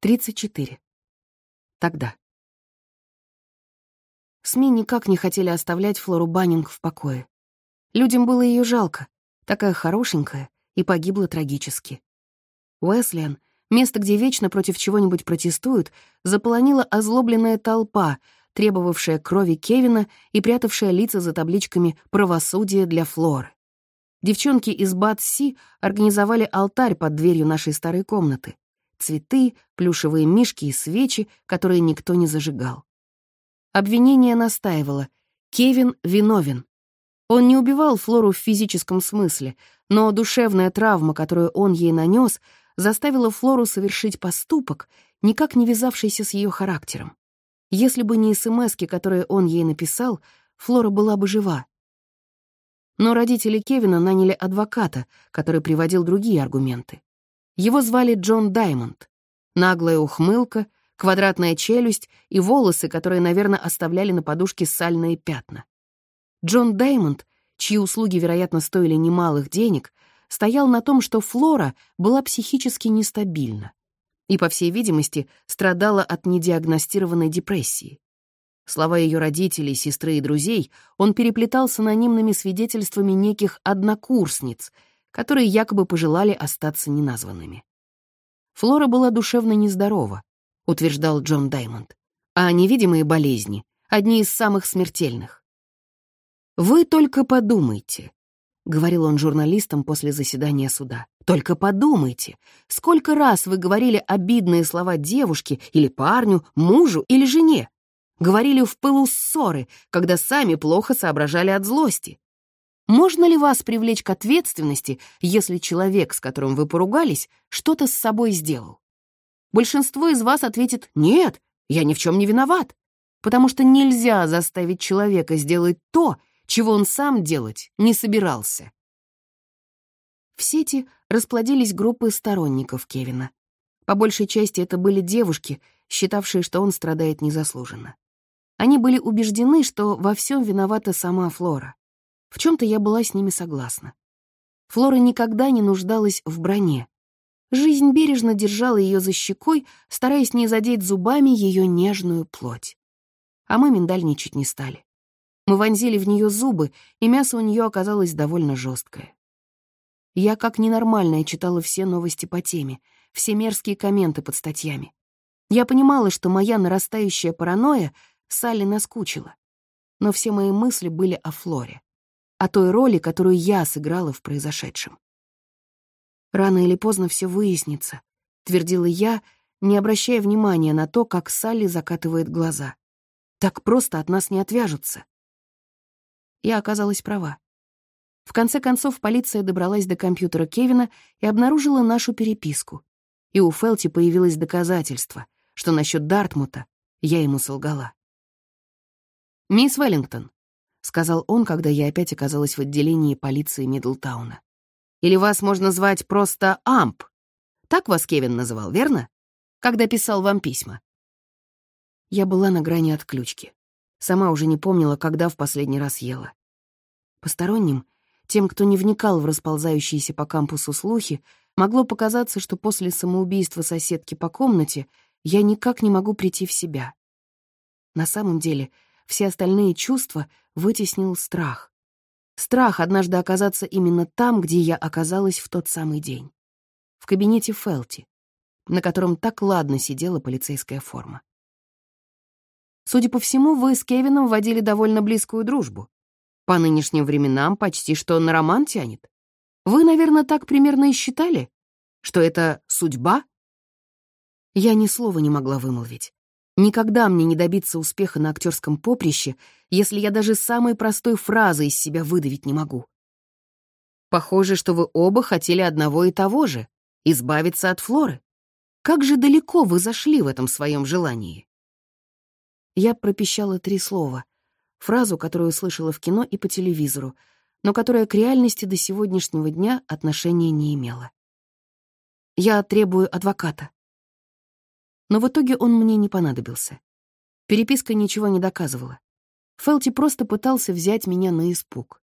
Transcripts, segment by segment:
34. Тогда. СМИ никак не хотели оставлять Флору Баннинг в покое. Людям было ее жалко, такая хорошенькая, и погибла трагически. Уэслиан, место, где вечно против чего-нибудь протестуют, заполонила озлобленная толпа, требовавшая крови Кевина и прятавшая лица за табличками «Правосудие для Флоры». Девчонки из Бат-Си организовали алтарь под дверью нашей старой комнаты цветы, плюшевые мишки и свечи, которые никто не зажигал. Обвинение настаивало. Кевин виновен. Он не убивал Флору в физическом смысле, но душевная травма, которую он ей нанес, заставила Флору совершить поступок, никак не вязавшийся с ее характером. Если бы не СМСки, которые он ей написал, Флора была бы жива. Но родители Кевина наняли адвоката, который приводил другие аргументы. Его звали Джон Даймонд. Наглая ухмылка, квадратная челюсть и волосы, которые, наверное, оставляли на подушке сальные пятна. Джон Даймонд, чьи услуги, вероятно, стоили немалых денег, стоял на том, что Флора была психически нестабильна и, по всей видимости, страдала от недиагностированной депрессии. Слова ее родителей, сестры и друзей он переплетал с анонимными свидетельствами неких однокурсниц — которые якобы пожелали остаться неназванными. Флора была душевно нездорова, утверждал Джон Даймонд, а невидимые болезни — одни из самых смертельных. «Вы только подумайте», — говорил он журналистам после заседания суда. «Только подумайте, сколько раз вы говорили обидные слова девушке или парню, мужу или жене? Говорили в пылу ссоры, когда сами плохо соображали от злости. Можно ли вас привлечь к ответственности, если человек, с которым вы поругались, что-то с собой сделал? Большинство из вас ответит «Нет, я ни в чем не виноват», потому что нельзя заставить человека сделать то, чего он сам делать не собирался. В сети расплодились группы сторонников Кевина. По большей части это были девушки, считавшие, что он страдает незаслуженно. Они были убеждены, что во всем виновата сама Флора. В чем то я была с ними согласна. Флора никогда не нуждалась в броне. Жизнь бережно держала ее за щекой, стараясь не задеть зубами ее нежную плоть. А мы миндальничать не стали. Мы вонзили в нее зубы, и мясо у нее оказалось довольно жесткое. Я как ненормальная читала все новости по теме, все мерзкие комменты под статьями. Я понимала, что моя нарастающая паранойя Салли наскучила. Но все мои мысли были о Флоре о той роли, которую я сыграла в произошедшем. «Рано или поздно все выяснится», — твердила я, не обращая внимания на то, как Салли закатывает глаза. «Так просто от нас не отвяжутся». Я оказалась права. В конце концов, полиция добралась до компьютера Кевина и обнаружила нашу переписку. И у Фелти появилось доказательство, что насчет Дартмута я ему солгала. «Мисс Веллингтон, сказал он, когда я опять оказалась в отделении полиции Мидлтауна. «Или вас можно звать просто Амп. Так вас Кевин называл, верно? Когда писал вам письма». Я была на грани отключки. Сама уже не помнила, когда в последний раз ела. Посторонним, тем, кто не вникал в расползающиеся по кампусу слухи, могло показаться, что после самоубийства соседки по комнате я никак не могу прийти в себя. На самом деле — все остальные чувства вытеснил страх. Страх однажды оказаться именно там, где я оказалась в тот самый день. В кабинете Фелти, на котором так ладно сидела полицейская форма. Судя по всему, вы с Кевином водили довольно близкую дружбу. По нынешним временам почти что на роман тянет. Вы, наверное, так примерно и считали, что это судьба? Я ни слова не могла вымолвить. Никогда мне не добиться успеха на актерском поприще, если я даже самой простой фразы из себя выдавить не могу. Похоже, что вы оба хотели одного и того же — избавиться от Флоры. Как же далеко вы зашли в этом своем желании? Я пропищала три слова, фразу, которую слышала в кино и по телевизору, но которая к реальности до сегодняшнего дня отношения не имела. Я требую адвоката. Но в итоге он мне не понадобился. Переписка ничего не доказывала. Фелти просто пытался взять меня на испуг.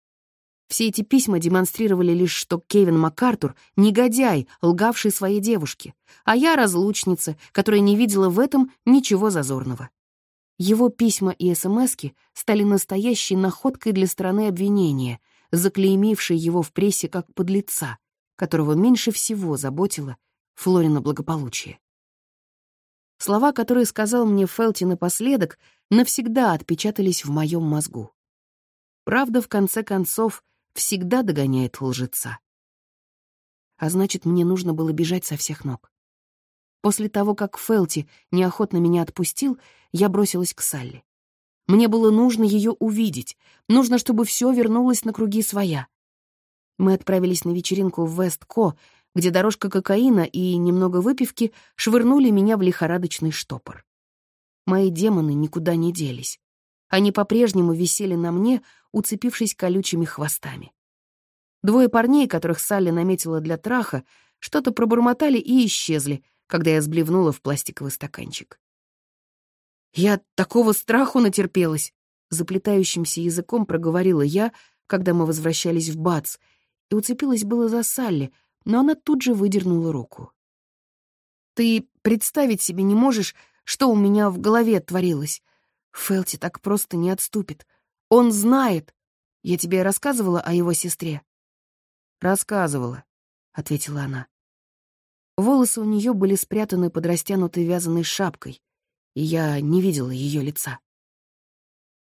Все эти письма демонстрировали лишь, что Кевин МакАртур — негодяй, лгавший своей девушке, а я — разлучница, которая не видела в этом ничего зазорного. Его письма и СМСки стали настоящей находкой для стороны обвинения, заклеймившей его в прессе как подлеца, которого меньше всего заботило Флорина благополучие. Слова, которые сказал мне Фелти напоследок, навсегда отпечатались в моем мозгу. Правда, в конце концов, всегда догоняет лжеца. А значит, мне нужно было бежать со всех ног. После того, как Фелти неохотно меня отпустил, я бросилась к Салли. Мне было нужно ее увидеть, нужно, чтобы все вернулось на круги своя. Мы отправились на вечеринку в Вест-Ко, где дорожка кокаина и немного выпивки швырнули меня в лихорадочный штопор. Мои демоны никуда не делись. Они по-прежнему висели на мне, уцепившись колючими хвостами. Двое парней, которых Салли наметила для траха, что-то пробормотали и исчезли, когда я сблевнула в пластиковый стаканчик. «Я такого страху натерпелась!» Заплетающимся языком проговорила я, когда мы возвращались в Бац, и уцепилась было за Салли, но она тут же выдернула руку. «Ты представить себе не можешь, что у меня в голове творилось. Фелти так просто не отступит. Он знает. Я тебе рассказывала о его сестре?» «Рассказывала», — ответила она. Волосы у нее были спрятаны под растянутой вязаной шапкой, и я не видела ее лица.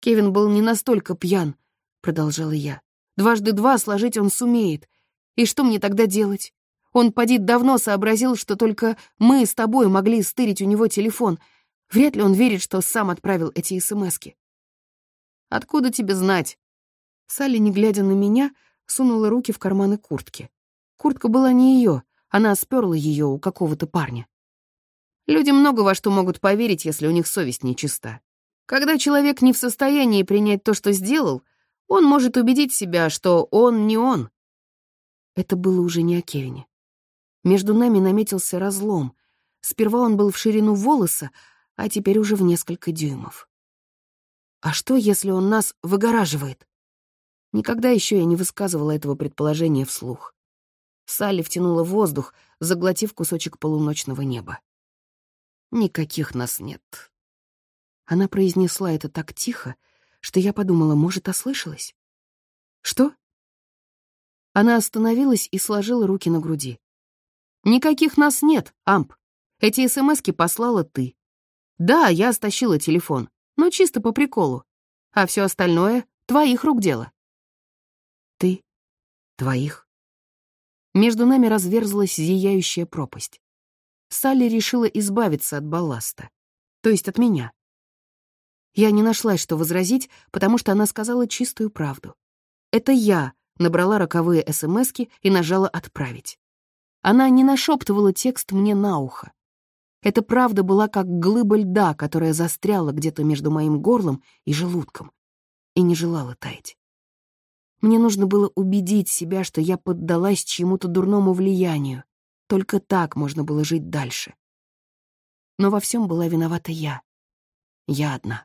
«Кевин был не настолько пьян», — продолжала я. «Дважды два сложить он сумеет. И что мне тогда делать? Он, поди, давно сообразил, что только мы с тобой могли стырить у него телефон. Вряд ли он верит, что сам отправил эти СМСки. «Откуда тебе знать?» Салли, не глядя на меня, сунула руки в карманы куртки. Куртка была не ее, она сперла ее у какого-то парня. Люди много во что могут поверить, если у них совесть нечиста. Когда человек не в состоянии принять то, что сделал, он может убедить себя, что он не он. Это было уже не о Кевине. Между нами наметился разлом. Сперва он был в ширину волоса, а теперь уже в несколько дюймов. А что, если он нас выгораживает? Никогда еще я не высказывала этого предположения вслух. Салли втянула воздух, заглотив кусочек полуночного неба. «Никаких нас нет». Она произнесла это так тихо, что я подумала, может, ослышалась. «Что?» Она остановилась и сложила руки на груди. «Никаких нас нет, Амп. Эти СМСки послала ты. Да, я стащила телефон, но чисто по приколу. А все остальное — твоих рук дело». «Ты? Твоих?» Между нами разверзлась зияющая пропасть. Салли решила избавиться от балласта, то есть от меня. Я не нашла, что возразить, потому что она сказала чистую правду. Это я набрала роковые СМСки и нажала «Отправить». Она не нашептывала текст мне на ухо. Эта правда была как глыба льда, которая застряла где-то между моим горлом и желудком и не желала таять. Мне нужно было убедить себя, что я поддалась чьему-то дурному влиянию. Только так можно было жить дальше. Но во всем была виновата я. Я одна.